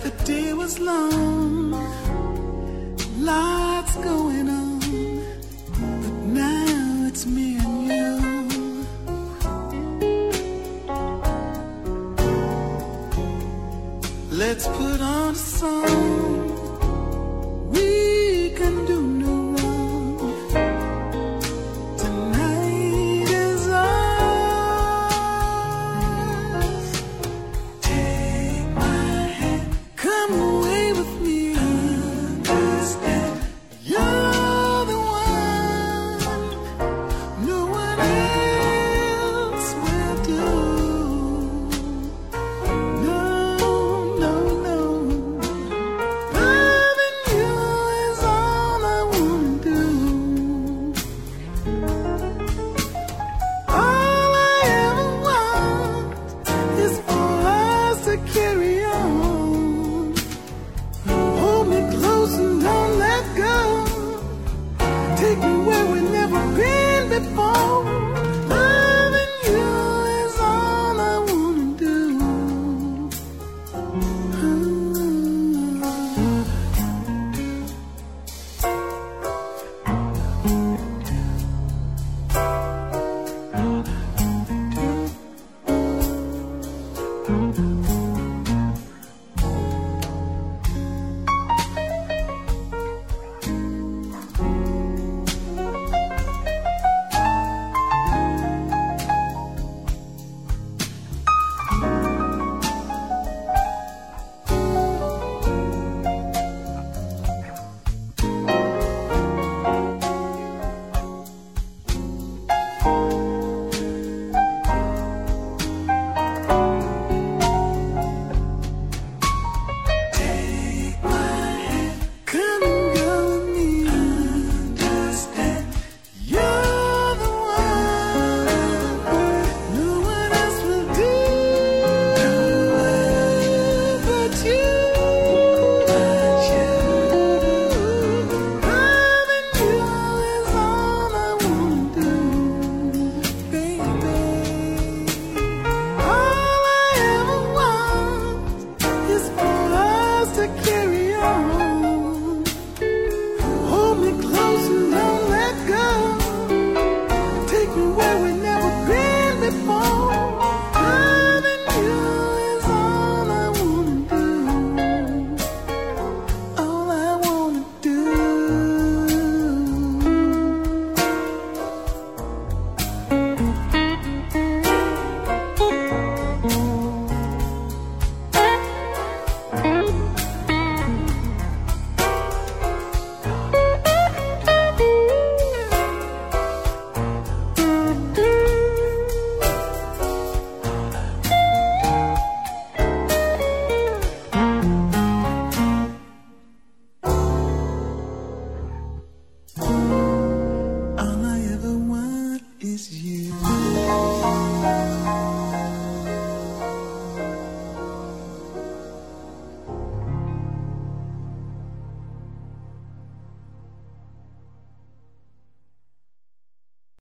the day was long, lots going on, but now it's me and you. Let's put on a song. before